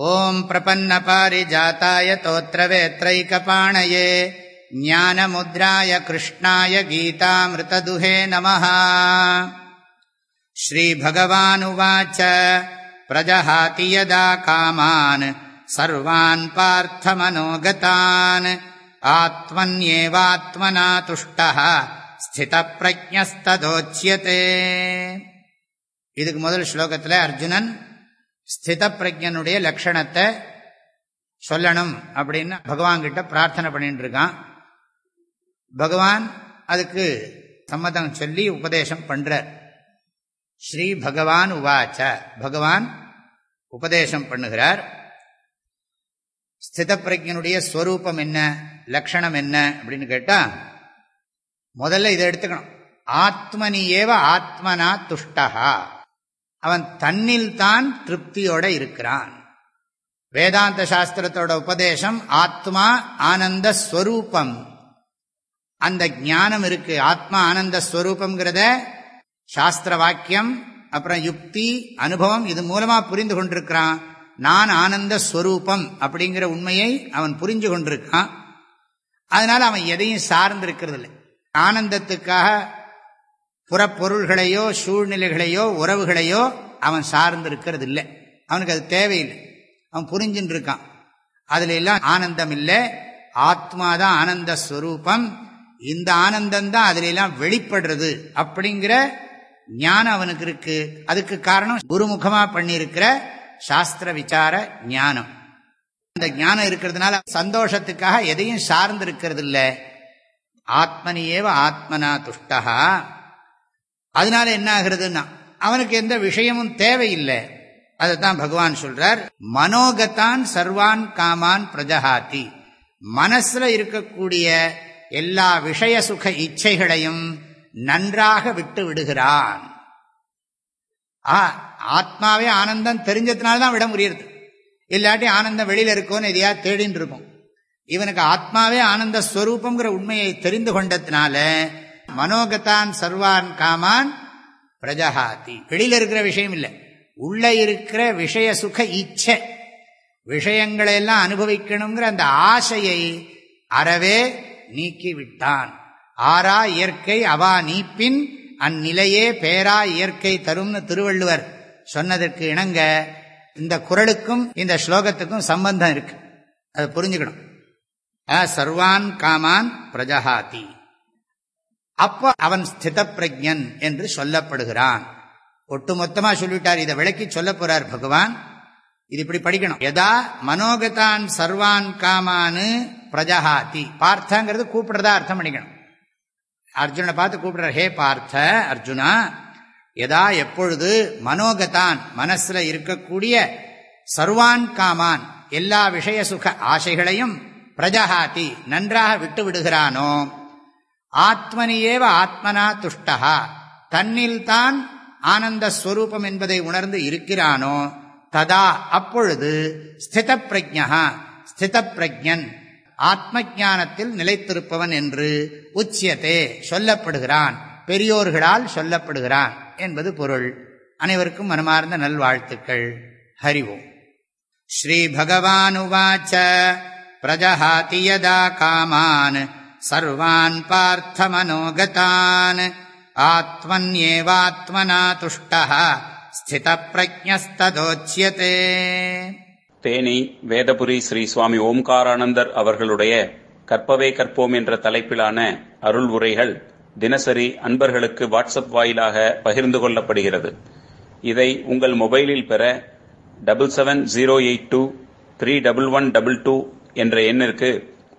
ॐ प्रपन्नपारिजाताय तोत्रवेत्रैकपाणये ज्ञानमुद्राय कृष्णाय गीतामृतदुहे नमः श्रीभगवानुवाच प्रजहाति यदा कामान् सर्वान् पार्थमनोगतान् आत्मन्येवात्मना तुष्टः ஸ்திதப்பிரஜஸ்ததோச்சியதே இதுக்கு முதல் ஸ்லோகத்தில் அர்ஜுனன் ஸ்தித பிரஜனுடைய லட்சணத்தை சொல்லணும் அப்படின்னு பகவான் கிட்ட பிரார்த்தனை பண்ணிட்டு இருக்கான். பகவான் அதுக்கு சம்மதம் சொல்லி உபதேசம் பண்றார். ஸ்ரீ பகவான் உவாச்ச. பகவான் உபதேசம் பண்ணுகிறார். ஸ்தித பிரஜனுடைய ஸ்வரூபம் என்ன? லட்சணம் என்ன? அப்படின்னு கேட்டா முதல்ல இதை எடுத்துக்கணும். ஆத்மனியேவ ஆத்மனா துஷ்டகா அவன் தன்னில் தான் திருப்தியோட இருக்கிறான். வேதாந்த சாஸ்திரத்தோட உபதேசம் ஆத்மா ஆனந்த ஸ்வரூபம். அந்த ஞானம் இருக்கு. ஆத்மா ஆனந்த ஸ்வரூபம்ங்கிறத சாஸ்திர வாக்கியம் அப்புறம் யுக்தி அனுபவம் இது மூலமா புரிந்து கொண்டிருக்கிறான். நான் ஆனந்த ஸ்வரூபம் அப்படிங்கிற உண்மையை அவன் புரிஞ்சு கொண்டிருக்கான். அதனால அவன் எதையும் சார்ந்திருக்கிறது இல்லை ஆனந்தத்துக்காக புறப்பொருள்களையோ சூழ்நிலைகளையோ உறவுகளையோ அவன் சார்ந்து இருக்கிறது இல்லை அவனுக்கு அது தேவையில்லை. அவன் புரிஞ்சுட்டு இருக்கான் அதுல எல்லாம் ஆனந்தம் இல்லை ஆத்மாதான் ஆனந்த ஸ்வரூபம். இந்த ஆனந்தம் தான் அதுல எல்லாம் வெளிப்படுறது அப்படிங்கிற ஞானம் அவனுக்கு இருக்கு. அதுக்கு காரணம் குருமுகமா பண்ணியிருக்கிற சாஸ்திர விசார ஞானம். அந்த ஞானம் இருக்கிறதுனால சந்தோஷத்துக்காக எதையும் சார்ந்து இருக்கிறது இல்லை ஆத்மனியேவ ஆத்மனா துஷ்டகா அதனால என்ன ஆகுறதுன்னா அவனுக்கு எந்த விஷயமும் தேவையில்லை. அதைத்தான் பகவான் சொல்றார். மனோகத்தான் சர்வான் காமான் பிரஜகாத்தி மனசுல இருக்கக்கூடிய எல்லா விஷய சுக இச்சைகளையும் நன்றாக விட்டு விடுகிறான். ஆத்மாவே ஆனந்தம் தெரிஞ்சதுனால்தான் விட முடியுது இல்லாட்டி ஆனந்தம் வெளியில இருக்கோன்னு எதையா தேடின்னு இருக்கும். இவனுக்கு ஆத்மாவே ஆனந்த ஸ்வரூபங்கிற உண்மையை தெரிந்து கொண்டதுனால மனோகத்தான் சர்வான் காமான் பிரஜகாதி வெளியில இருக்கிற விஷயம் இல்லை. உள்ள இருக்கிற விஷய சுக இச்சை. விஷயங்களை எல்லாம் அனுபவிக்கணுங்கிற அந்த ஆசையை அறவே நீக்கிவிட்டான். ஆரா ஆறா இயற்கை அவா நீப்பின் அந்நிலையே பேரா இயற்கை தரும்னு திருவள்ளுவர் சொன்னதற்கு இணங்க இந்த குரலுக்கும் இந்த ஸ்லோகத்துக்கும் சம்பந்தம் இருக்கு. அதை புரிஞ்சுக்கணும். சர்வான் காமான் பிரஜகாதி அப்போ அவன் ஸ்தித பிரஜன் என்று சொல்லப்படுகிறான். ஒட்டுமொத்தமாக சொல்லிவிட்டார் இதை விளக்கி சொல்ல போறார் பகவான். இது இப்படி படிக்கணும். எதா மனோகதான் சர்வான் காமானு பிரஜஹாதி. பார்த்தங்கிறது கூப்பிடுறதா அர்த்தம் பண்ணிக்கணும். அர்ஜுனை பார்த்து கூப்பிடுற ஹே பார்த்த அர்ஜுனா எதா எப்பொழுது மனோகதான் மனசுல இருக்கக்கூடிய சர்வான் காமான் எல்லா விஷய சுக ஆசைகளையும் பிரஜஹாதி நன்றாக விட்டு விடுகிறானோ ஆத்மனியேவ ஆத்மனா துஷ்டா. தன்னில்தான் ஆனந்த ஸ்வரூபம் என்பதை உணர்ந்து இருக்கிறானோ ததா அப்பொழுது ஸ்தித பிரஜா ஸ்தித பிரஜன் ஆத்ம ஜானத்தில் நிலைத்திருப்பவன் என்று உச்சியத்தே சொல்லப்படுகிறான் பெரியோர்களால் சொல்லப்படுகிறான் என்பது பொருள். அனைவருக்கும் மனமார்ந்த நல்வாழ்த்துக்கள். ஹரிவோம் ஸ்ரீ பகவானுவாச்ச பிரஜஹாதி யதா காமான். சர்வான் பார்த்தமனோகதான் ஆத்மன்யேவாத்மனா துஷ்டः ஸ்திதப்பிரஜஸ்ததோச்சியதே தேனி வேதபுரி ஸ்ரீ சுவாமி ஓம்காரானந்தர் அவர்களுடைய கற்பவே கற்போம் என்ற தலைப்பிலான அருள் உரைகள் தினசரி அன்பர்களுக்கு வாட்ஸ்அப் வாயிலாக பகிர்ந்து கொள்ளப்படுகிறது. இதை உங்கள் மொபைலில் பெற double seven zero eight two three double one double two என்ற எண்ணிற்கு